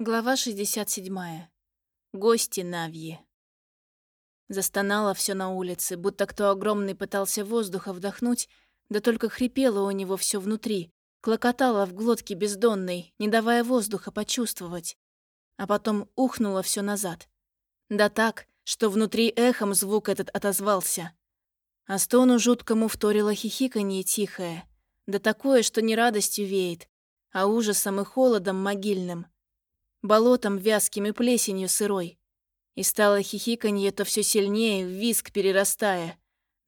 Глава 67. Гости Навьи. Застонало все на улице, будто кто огромный пытался воздуха вдохнуть, да только хрипело у него все внутри, клокотало в глотке бездонной, не давая воздуха почувствовать. А потом ухнуло все назад. Да так, что внутри эхом звук этот отозвался. А стону жуткому вторило хихиканье тихое, да такое, что не радостью веет, а ужасом и холодом могильным — болотом вязким и плесенью сырой. И стало хихиканье то все сильнее, в виск перерастая.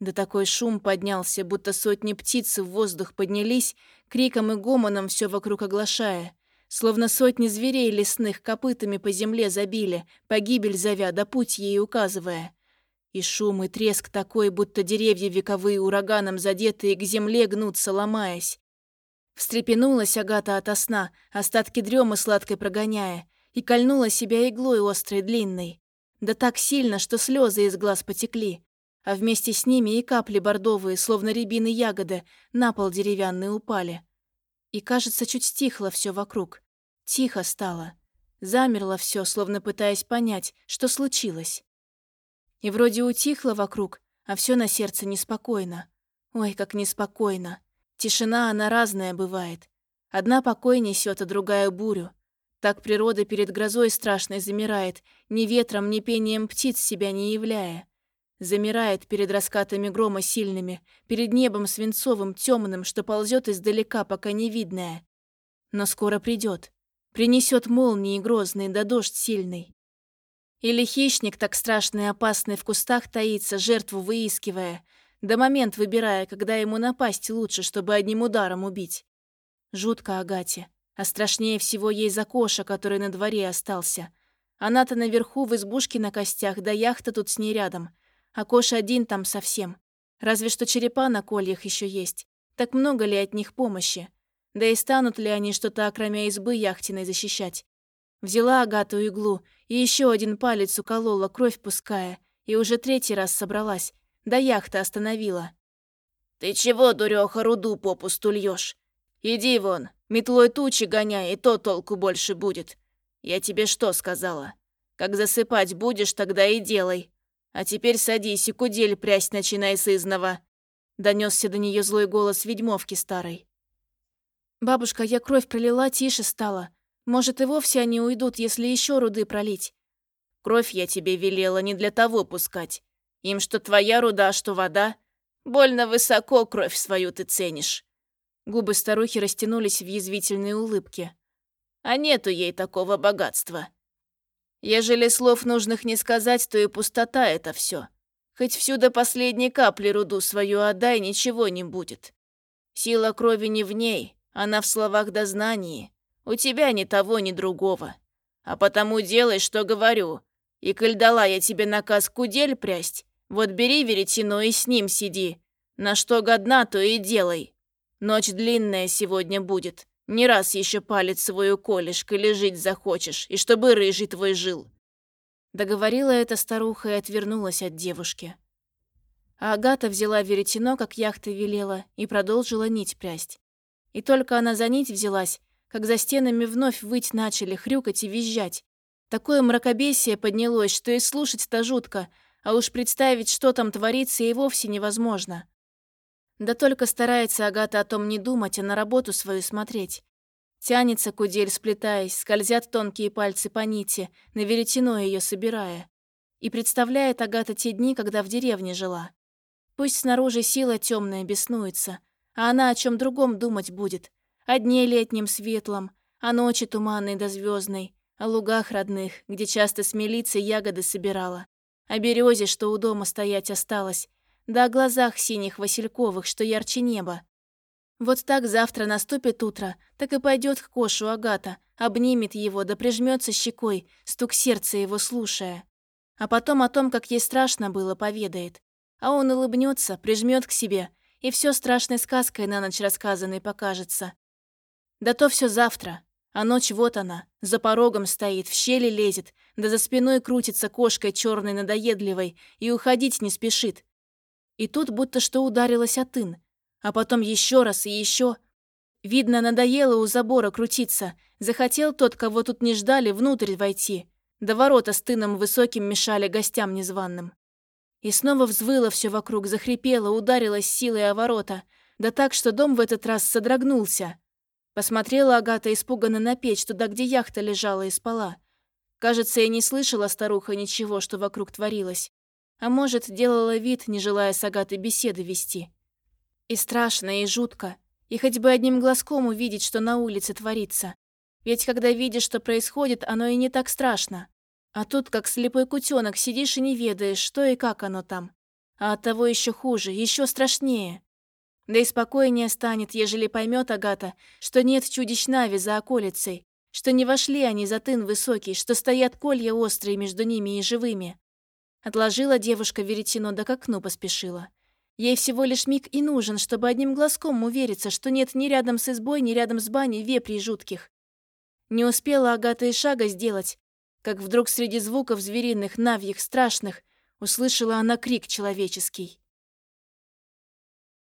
Да такой шум поднялся, будто сотни птиц в воздух поднялись, криком и гомоном все вокруг оглашая. Словно сотни зверей лесных копытами по земле забили, погибель зовя, да путь ей указывая. И шум, и треск такой, будто деревья вековые ураганом задетые к земле гнутся, ломаясь. Встрепенулась Агата ото сна, остатки дремы сладкой прогоняя, и кольнула себя иглой острой длинной. Да так сильно, что слезы из глаз потекли, а вместе с ними и капли бордовые, словно рябины ягоды, на пол деревянный упали. И, кажется, чуть стихло все вокруг. Тихо стало. Замерло все, словно пытаясь понять, что случилось. И вроде утихло вокруг, а все на сердце неспокойно. Ой, как неспокойно. Тишина, она разная бывает. Одна покой несет, а другая бурю. Так природа перед грозой страшной замирает, ни ветром, ни пением птиц себя не являя. Замирает перед раскатами грома сильными, перед небом свинцовым, темным, что ползет издалека, пока не видное. Но скоро придет, принесет молнии грозные да дождь сильный. Или хищник так страшный и опасный в кустах таится, жертву выискивая, до момент выбирая, когда ему напасть лучше, чтобы одним ударом убить. Жутко Агате. А страшнее всего ей за Коша, который на дворе остался. Она-то наверху в избушке на костях, да яхта тут с ней рядом. А Коша один там совсем. Разве что черепа на кольях еще есть. Так много ли от них помощи? Да и станут ли они что-то окромя избы яхтиной защищать? Взяла Агату иглу и еще один палец уколола, кровь пуская, и уже третий раз собралась, да яхта остановила. «Ты чего, дуреха, руду попусту льешь? Иди вон, метлой тучи гоняй, и то толку больше будет. Я тебе что сказала? Как засыпать будешь, тогда и делай. А теперь садись и кудель прясть начинай сызнова». Донесся до нее злой голос ведьмовки старой. «Бабушка, я кровь пролила, тише стала. Может, и вовсе они уйдут, если еще руды пролить?» «Кровь я тебе велела не для того пускать. Им что твоя руда, что вода. Больно высоко кровь свою ты ценишь». Губы старухи растянулись в язвительные улыбки. «А нету ей такого богатства. Ежели слов нужных не сказать, то и пустота это все. Хоть всю до последней капли руду свою отдай, ничего не будет. Сила крови не в ней, она в словах дознании. У тебя ни того, ни другого. А потому делай, что говорю. И коль дала я тебе наказ кудель прясть, вот бери веретено и с ним сиди. На что годна, то и делай. Ночь длинная сегодня будет. Не раз еще палец свой уколешь, коли жить захочешь, и чтобы рыжий твой жил». Договорила эта старуха и отвернулась от девушки. А Агата взяла веретено, как яхта велела, и продолжила нить прясть. И только она за нить взялась, как за стенами вновь выть начали, хрюкать и визжать. Такое мракобесие поднялось, что и слушать-то жутко, а уж представить, что там творится, и вовсе невозможно. Да только старается Агата о том не думать, а на работу свою смотреть. Тянется кудель, сплетаясь, скользят тонкие пальцы по нити, на веретено ее собирая. И представляет Агата те дни, когда в деревне жила. Пусть снаружи сила темная беснуется, а она о чем другом думать будет. О дне летнем светлом, о ночи туманной да звездной, о лугах родных, где часто смелиться ягоды собирала, о березе, что у дома стоять осталось, да о глазах синих васильковых, что ярче неба. Вот так завтра наступит утро, так и пойдет к Кошу Агата, обнимет его, да прижмется щекой, стук сердца его слушая. А потом о том, как ей страшно было, поведает. А он улыбнется, прижмет к себе, и все страшной сказкой на ночь рассказанной покажется. Да то все завтра, а ночь вот она, за порогом стоит, в щели лезет, да за спиной крутится кошкой черной надоедливой и уходить не спешит. И тут будто что ударилась от ин, а потом еще раз и еще. Видно, надоело у забора крутиться. Захотел тот, кого тут не ждали, внутрь войти. До ворота с тыном высоким мешали гостям незваным. И снова взвыло все вокруг, захрипело, ударилось силой о ворота. Да так, что дом в этот раз содрогнулся. Посмотрела Агата испуганно на печь, туда, где яхта лежала и спала. Кажется, я не слышала старуха ничего, что вокруг творилось. А может, делала вид, не желая с Агатой беседы вести. И страшно, и жутко. И хоть бы одним глазком увидеть, что на улице творится. Ведь когда видишь, что происходит, оно и не так страшно. А тут, как слепой кутенок, сидишь и не ведаешь, что и как оно там. А от того еще хуже, еще страшнее. Да и спокойнее станет, ежели поймет Агата, что нет чудищ Нави за околицей, что не вошли они за тын высокий, что стоят колья острые между ними и живыми. Отложила девушка веретено, да к окну поспешила. Ей всего лишь миг и нужен, чтобы одним глазком увериться, что нет ни рядом с избой, ни рядом с баней вепрей жутких. Не успела Агата и шага сделать, как вдруг среди звуков звериных, навьих, страшных, услышала она крик человеческий.